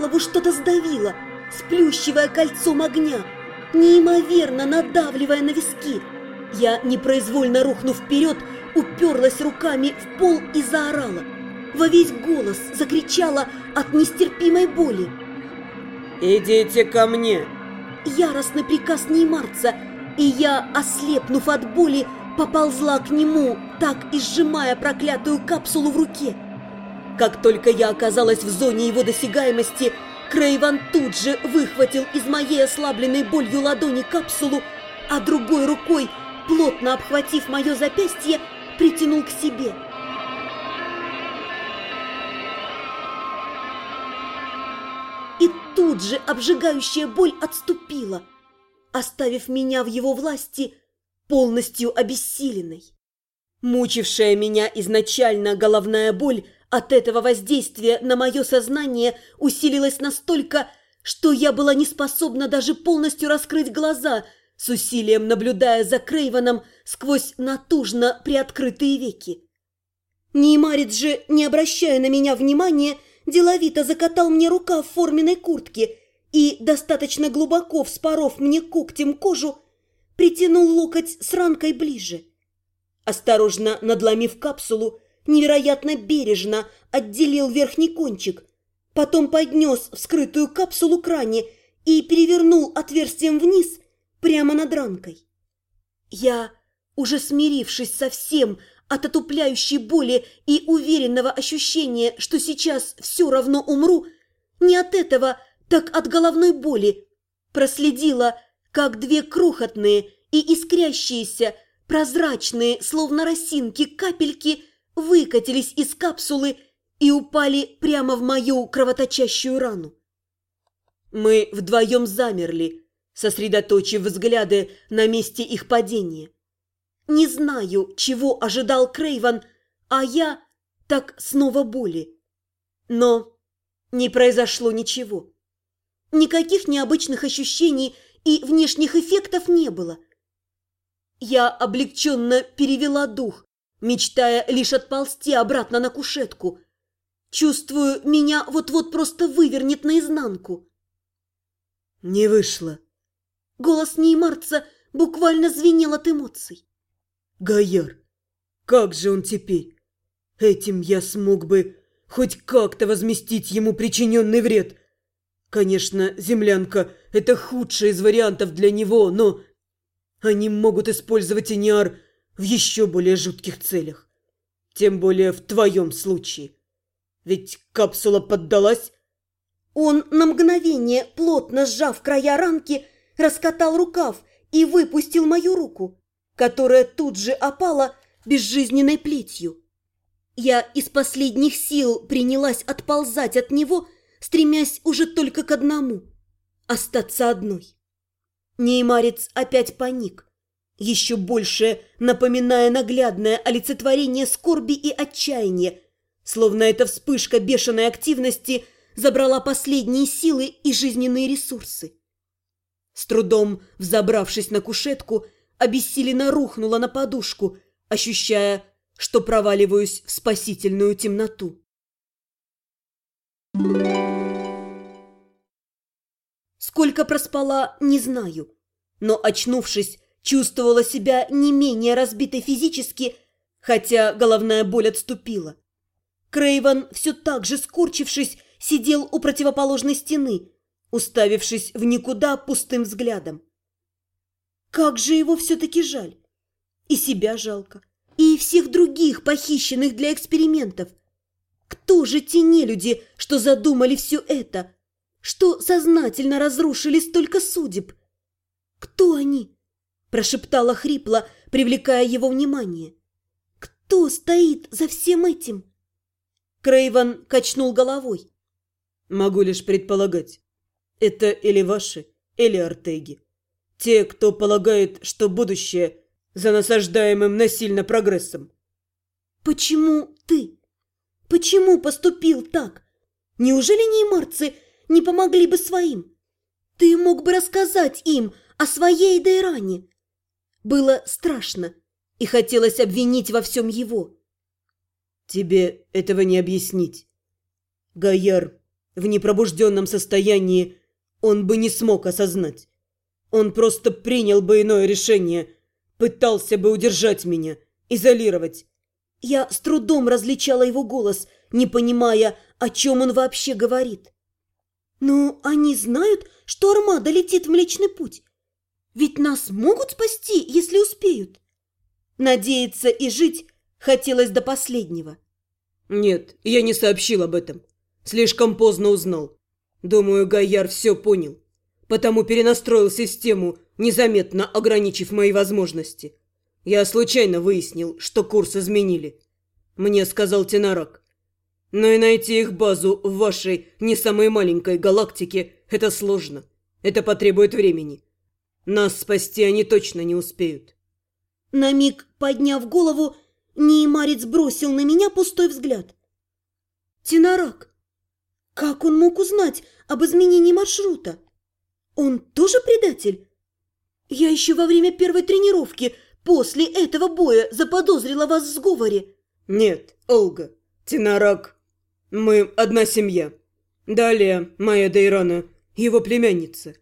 голову что-то сдавило, сплющивая кольцом огня, неимоверно надавливая на виски. Я, непроизвольно рухнув вперед, уперлась руками в пол и заорала. Во весь голос закричала от нестерпимой боли. «Идите ко мне!» Яростный приказ Неймарца, и я, ослепнув от боли, поползла к нему, так и сжимая проклятую капсулу в руке. Как только я оказалась в зоне его досягаемости, Крейван тут же выхватил из моей ослабленной болью ладони капсулу, а другой рукой, плотно обхватив мое запястье, притянул к себе. И тут же обжигающая боль отступила, оставив меня в его власти полностью обессиленной. Мучившая меня изначально головная боль от этого воздействия на мое сознание усилилась настолько, что я была не способна даже полностью раскрыть глаза, с усилием наблюдая за Крейвоном сквозь натужно приоткрытые веки. Неймарец же, не обращая на меня внимания, деловито закатал мне рука в форменной куртке и, достаточно глубоко вспоров мне когтем кожу, притянул локоть с ранкой ближе. Осторожно надломив капсулу, невероятно бережно отделил верхний кончик, потом поднес вскрытую капсулу к ране и перевернул отверстием вниз прямо над ранкой. Я, уже смирившись со всем от отупляющей боли и уверенного ощущения, что сейчас все равно умру, не от этого, так от головной боли, проследила, как две крохотные и искрящиеся, прозрачные, словно росинки, капельки выкатились из капсулы и упали прямо в мою кровоточащую рану. Мы вдвоем замерли, сосредоточив взгляды на месте их падения. Не знаю, чего ожидал Крейван, а я так снова боли. Но не произошло ничего. Никаких необычных ощущений и внешних эффектов не было. Я облегченно перевела дух, мечтая лишь отползти обратно на кушетку. Чувствую, меня вот-вот просто вывернет наизнанку. «Не вышло», Голос Неймарца буквально звенел от эмоций. «Гаяр, как же он теперь? Этим я смог бы хоть как-то возместить ему причиненный вред. Конечно, землянка – это худший из вариантов для него, но они могут использовать Иниар в еще более жутких целях. Тем более в твоем случае. Ведь капсула поддалась. Он на мгновение, плотно сжав края ранки, раскатал рукав и выпустил мою руку, которая тут же опала безжизненной плетью. Я из последних сил принялась отползать от него, стремясь уже только к одному – остаться одной. Неймарец опять паник, еще больше напоминая наглядное олицетворение скорби и отчаяния, словно эта вспышка бешеной активности забрала последние силы и жизненные ресурсы. С трудом взобравшись на кушетку, обессиленно рухнула на подушку, ощущая, что проваливаюсь в спасительную темноту. Сколько проспала, не знаю, но, очнувшись, чувствовала себя не менее разбитой физически, хотя головная боль отступила. Крейвен, все так же скорчившись, сидел у противоположной стены, уставившись в никуда пустым взглядом. Как же его все-таки жаль! И себя жалко, и всех других, похищенных для экспериментов. Кто же те нелюди, что задумали все это? Что сознательно разрушили столько судеб? Кто они? Прошептала хрипло, привлекая его внимание. Кто стоит за всем этим? Крейвен качнул головой. Могу лишь предполагать. Это или ваши, или Артеги. Те, кто полагает, что будущее за насаждаемым насильно прогрессом. Почему ты? Почему поступил так? Неужели неймарцы не помогли бы своим? Ты мог бы рассказать им о своей Дейране. Было страшно, и хотелось обвинить во всем его. Тебе этого не объяснить. Гаяр в непробужденном состоянии он бы не смог осознать. Он просто принял бы иное решение, пытался бы удержать меня, изолировать. Я с трудом различала его голос, не понимая, о чем он вообще говорит. «Ну, они знают, что армада летит в Млечный Путь. Ведь нас могут спасти, если успеют». Надеяться и жить хотелось до последнего. «Нет, я не сообщил об этом. Слишком поздно узнал. Думаю, Гайяр все понял. Потому перенастроил систему, незаметно ограничив мои возможности. Я случайно выяснил, что курс изменили. Мне сказал Тенарак. Но и найти их базу в вашей не самой маленькой галактике – это сложно. Это потребует времени. Нас спасти они точно не успеют. На миг, подняв голову, Неймарец бросил на меня пустой взгляд. Тенарак, как он мог узнать об изменении маршрута? Он тоже предатель? Я еще во время первой тренировки после этого боя заподозрила вас в сговоре. Нет, Олга, Тенарак мы одна семья. Далее моя Дейрана, его племянница.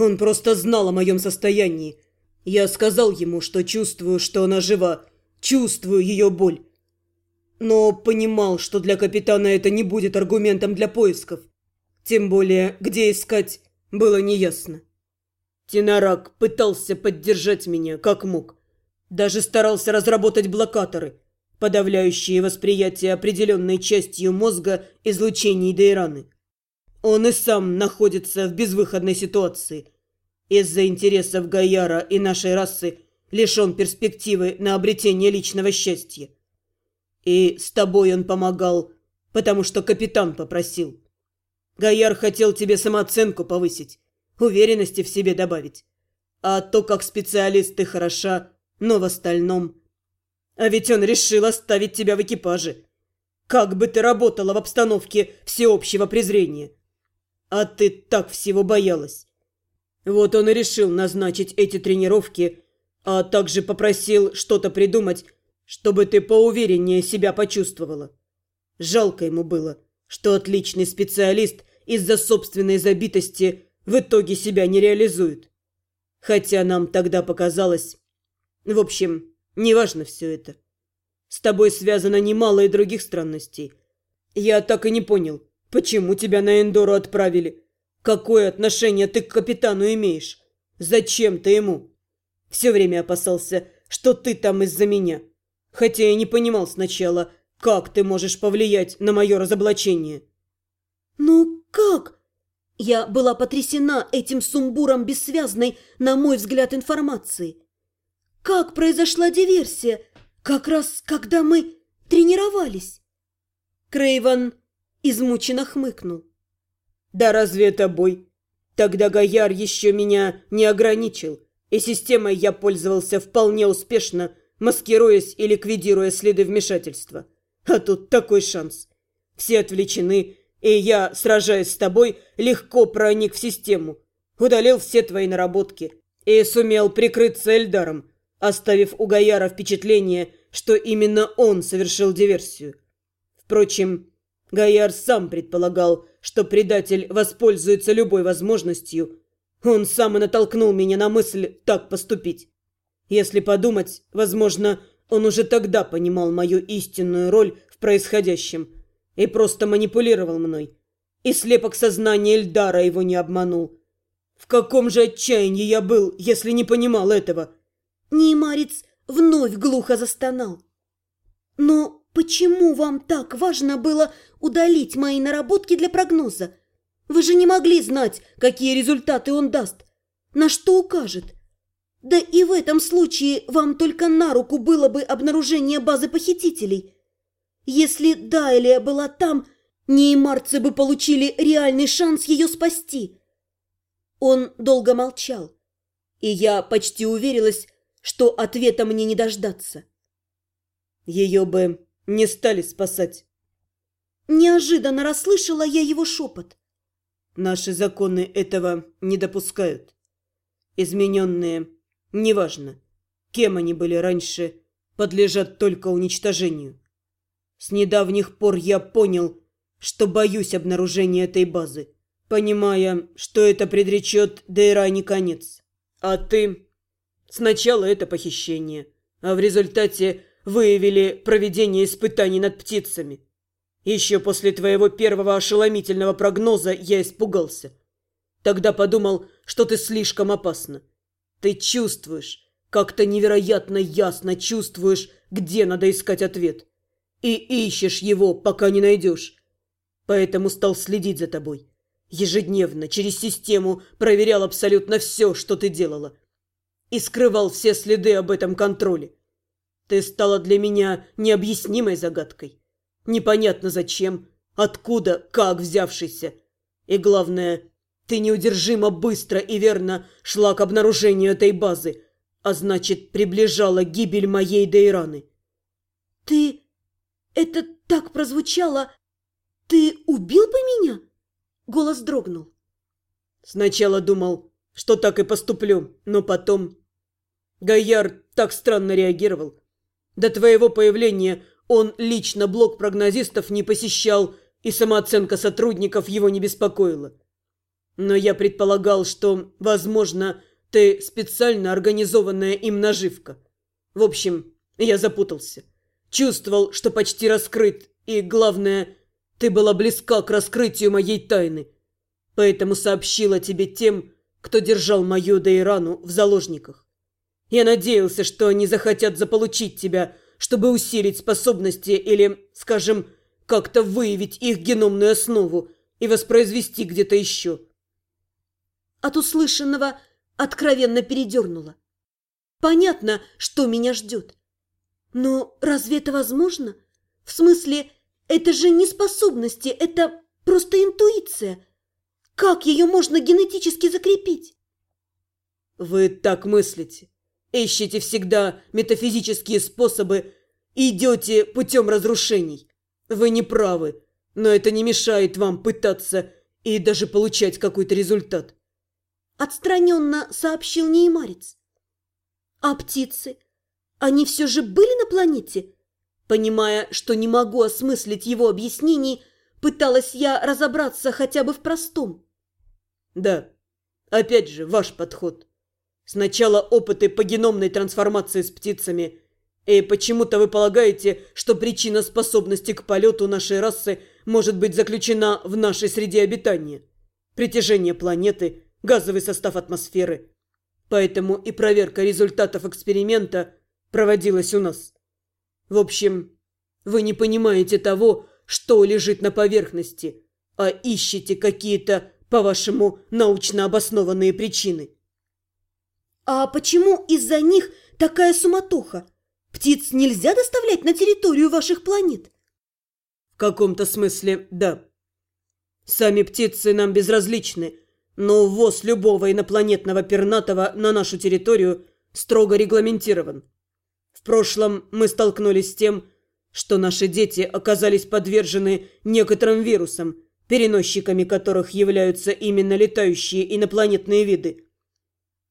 Он просто знал о моем состоянии. Я сказал ему, что чувствую, что она жива, чувствую ее боль. Но понимал, что для капитана это не будет аргументом для поисков. Тем более, где искать, было неясно. Тинарак пытался поддержать меня, как мог. Даже старался разработать блокаторы – подавляющие восприятие определенной частью мозга излучений Дейраны. Он и сам находится в безвыходной ситуации. Из-за интересов Гаяра и нашей расы лишен перспективы на обретение личного счастья. И с тобой он помогал, потому что капитан попросил. Гаяр хотел тебе самооценку повысить, уверенности в себе добавить. А то, как специалист ты хороша, но в остальном а ведь он решил оставить тебя в экипаже. Как бы ты работала в обстановке всеобщего презрения. А ты так всего боялась. Вот он и решил назначить эти тренировки, а также попросил что-то придумать, чтобы ты поувереннее себя почувствовала. Жалко ему было, что отличный специалист из-за собственной забитости в итоге себя не реализует. Хотя нам тогда показалось... В общем, Неважно все это. С тобой связано немало и других странностей. Я так и не понял, почему тебя на Эндору отправили. Какое отношение ты к капитану имеешь? Зачем ты ему? Все время опасался, что ты там из-за меня. Хотя я не понимал сначала, как ты можешь повлиять на мое разоблачение. Ну как? Я была потрясена этим сумбуром бессвязной, на мой взгляд, информации. Как произошла диверсия? Как раз когда мы тренировались. Крейван измученно хмыкнул. Да разве это бой? Тогда Гаяр еще меня не ограничил, и системой я пользовался вполне успешно, маскируясь и ликвидируя следы вмешательства. А тут такой шанс. Все отвлечены, и я, сражаясь с тобой, легко проник в систему, удалил все твои наработки и сумел прикрыться Эльдаром, оставив у Гаяра впечатление, что именно он совершил диверсию. Впрочем, Гаяр сам предполагал, что предатель воспользуется любой возможностью. Он сам и натолкнул меня на мысль так поступить. Если подумать, возможно, он уже тогда понимал мою истинную роль в происходящем и просто манипулировал мной. И слепок сознания Эльдара его не обманул. В каком же отчаянии я был, если не понимал этого? Неймарец вновь глухо застонал. «Но почему вам так важно было удалить мои наработки для прогноза? Вы же не могли знать, какие результаты он даст, на что укажет. Да и в этом случае вам только на руку было бы обнаружение базы похитителей. Если Дайлия была там, неймарцы бы получили реальный шанс ее спасти». Он долго молчал, и я почти уверилась, что ответа мне не дождаться. Ее бы не стали спасать. Неожиданно расслышала я его шепот. Наши законы этого не допускают. Измененные, неважно, кем они были раньше, подлежат только уничтожению. С недавних пор я понял, что боюсь обнаружения этой базы, понимая, что это предречет Дейране конец. А ты... Сначала это похищение, а в результате выявили проведение испытаний над птицами. Еще после твоего первого ошеломительного прогноза я испугался. Тогда подумал, что ты слишком опасна. Ты чувствуешь, как-то невероятно ясно чувствуешь, где надо искать ответ. И ищешь его, пока не найдешь. Поэтому стал следить за тобой. Ежедневно, через систему, проверял абсолютно все, что ты делала. И скрывал все следы об этом контроле. Ты стала для меня необъяснимой загадкой. Непонятно зачем, откуда, как взявшийся. И главное, ты неудержимо быстро и верно шла к обнаружению этой базы, а значит, приближала гибель моей Дейраны. Ты... Это так прозвучало... Ты убил бы меня? Голос дрогнул. Сначала думал, что так и поступлю, но потом... Гайяр так странно реагировал. До твоего появления он лично блок прогнозистов не посещал, и самооценка сотрудников его не беспокоила. Но я предполагал, что, возможно, ты специально организованная им наживка. В общем, я запутался. Чувствовал, что почти раскрыт, и, главное, ты была близка к раскрытию моей тайны. Поэтому сообщила тебе тем, кто держал мою Дейрану в заложниках. Я надеялся, что они захотят заполучить тебя, чтобы усилить способности или, скажем, как-то выявить их геномную основу и воспроизвести где-то еще. От услышанного откровенно передернуло. Понятно, что меня ждет. Но разве это возможно? В смысле, это же не способности, это просто интуиция. Как ее можно генетически закрепить? Вы так мыслите. Ищете всегда метафизические способы и идете путем разрушений. Вы не правы, но это не мешает вам пытаться и даже получать какой-то результат. Отстраненно сообщил Неймарец. А птицы? Они все же были на планете? Понимая, что не могу осмыслить его объяснений, пыталась я разобраться хотя бы в простом. Да, опять же, ваш подход. Сначала опыты по геномной трансформации с птицами. И почему-то вы полагаете, что причина способности к полету нашей расы может быть заключена в нашей среде обитания. Притяжение планеты – газовый состав атмосферы. Поэтому и проверка результатов эксперимента проводилась у нас. В общем, вы не понимаете того, что лежит на поверхности, а ищете какие-то, по-вашему, научно обоснованные причины. А почему из-за них такая суматоха? Птиц нельзя доставлять на территорию ваших планет? В каком-то смысле, да. Сами птицы нам безразличны, но ввоз любого инопланетного пернатого на нашу территорию строго регламентирован. В прошлом мы столкнулись с тем, что наши дети оказались подвержены некоторым вирусам, переносчиками которых являются именно летающие инопланетные виды.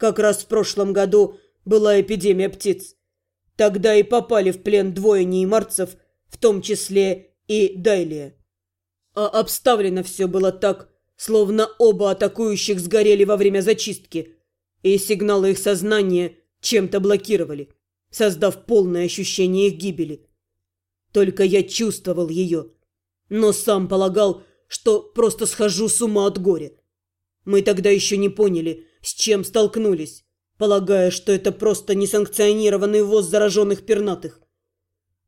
Как раз в прошлом году была эпидемия птиц. Тогда и попали в плен двое неймарцев, в том числе и Дайлия. А обставлено все было так, словно оба атакующих сгорели во время зачистки, и сигналы их сознания чем-то блокировали, создав полное ощущение их гибели. Только я чувствовал ее, но сам полагал, что просто схожу с ума от горя. Мы тогда еще не поняли, с чем столкнулись, полагая, что это просто несанкционированный ввоз зараженных пернатых.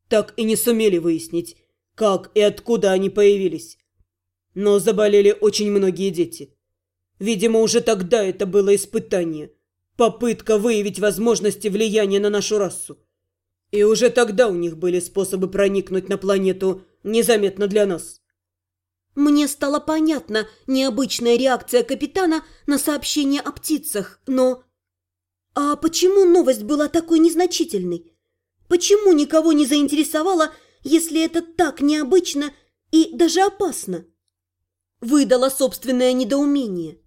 Так и не сумели выяснить, как и откуда они появились. Но заболели очень многие дети. Видимо, уже тогда это было испытание. Попытка выявить возможности влияния на нашу расу. И уже тогда у них были способы проникнуть на планету незаметно для нас. Мне стала понятна необычная реакция капитана на сообщение о птицах, но... А почему новость была такой незначительной? Почему никого не заинтересовало, если это так необычно и даже опасно? выдала собственное недоумение.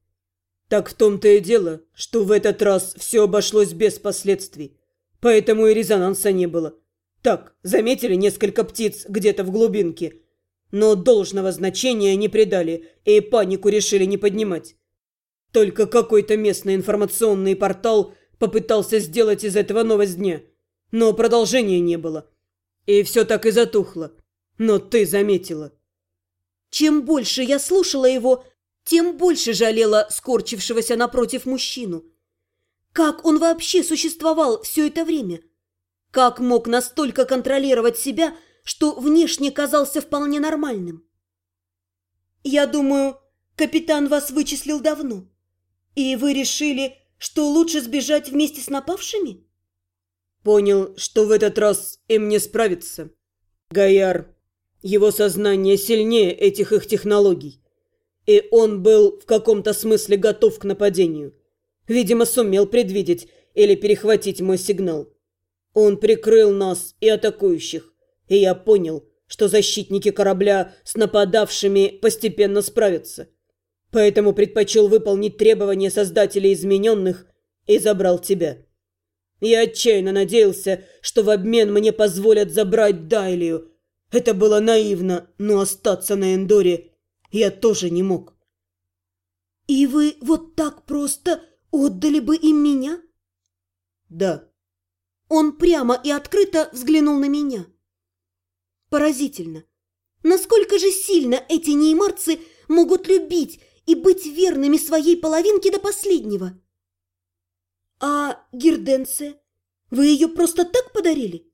Так в том-то и дело, что в этот раз все обошлось без последствий. Поэтому и резонанса не было. Так, заметили несколько птиц где-то в глубинке. Но должного значения не придали и панику решили не поднимать. Только какой-то местный информационный портал попытался сделать из этого новость дня, но продолжения не было. И все так и затухло. Но ты заметила. Чем больше я слушала его, тем больше жалела скорчившегося напротив мужчину. Как он вообще существовал все это время? Как мог настолько контролировать себя, что внешне казался вполне нормальным? Я думаю, капитан вас вычислил давно. И вы решили, что лучше сбежать вместе с напавшими? Понял, что в этот раз им не справиться. Гаяр, его сознание сильнее этих их технологий. И он был в каком-то смысле готов к нападению. Видимо, сумел предвидеть или перехватить мой сигнал. Он прикрыл нас и атакующих. И я понял, что защитники корабля с нападавшими постепенно справятся поэтому предпочел выполнить требования создателей измененных и забрал тебя. Я отчаянно надеялся, что в обмен мне позволят забрать Дайлию. Это было наивно, но остаться на Эндоре я тоже не мог. «И вы вот так просто отдали бы им меня?» «Да». Он прямо и открыто взглянул на меня. Поразительно. Насколько же сильно эти неймарцы могут любить и быть верными своей половинке до последнего. А Герденция? Вы ее просто так подарили?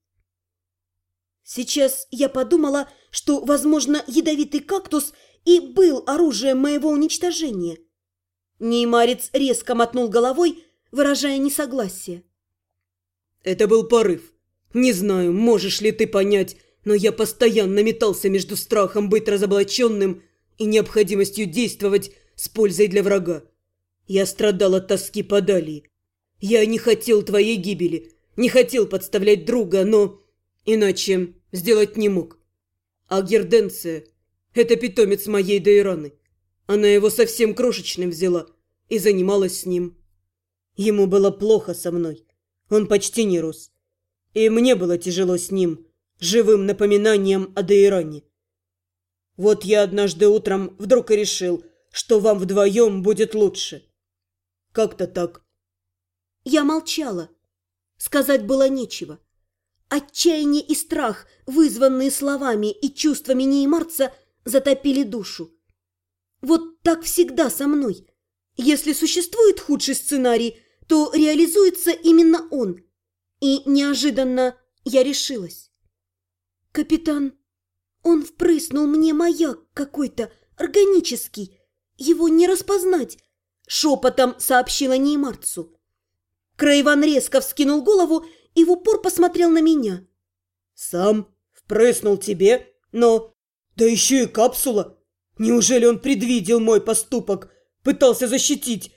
Сейчас я подумала, что, возможно, ядовитый кактус и был оружием моего уничтожения. Неймарец резко мотнул головой, выражая несогласие. Это был порыв. Не знаю, можешь ли ты понять, но я постоянно метался между страхом быть разоблаченным и необходимостью действовать с пользой для врага. Я страдал от тоски по Далии. Я не хотел твоей гибели, не хотел подставлять друга, но иначе сделать не мог. А Герденция – это питомец моей Дейраны. Она его совсем крошечным взяла и занималась с ним. Ему было плохо со мной. Он почти не рос. И мне было тяжело с ним, живым напоминанием о Дейране. Вот я однажды утром вдруг и решил – что вам вдвоем будет лучше. Как-то так. Я молчала. Сказать было нечего. Отчаяние и страх, вызванные словами и чувствами Неймарца, затопили душу. Вот так всегда со мной. Если существует худший сценарий, то реализуется именно он. И неожиданно я решилась. Капитан, он впрыснул мне маяк какой-то, органический, его не распознать!» – шепотом сообщила Неймарцу. Крейван резко вскинул голову и в упор посмотрел на меня. «Сам впрыснул тебе, но... Да еще и капсула! Неужели он предвидел мой поступок, пытался защитить?»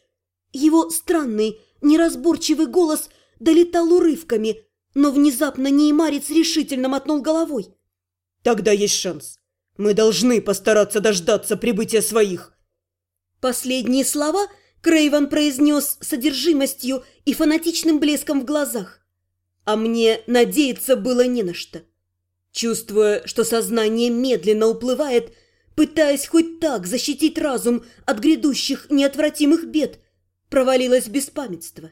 Его странный, неразборчивый голос долетал урывками, но внезапно Неймарец решительно мотнул головой. «Тогда есть шанс. Мы должны постараться дождаться прибытия своих. Последние слова Крейвен произнес содержимостью и фанатичным блеском в глазах. А мне надеяться было не на что. Чувствуя, что сознание медленно уплывает, пытаясь хоть так защитить разум от грядущих неотвратимых бед, провалилось беспамятство.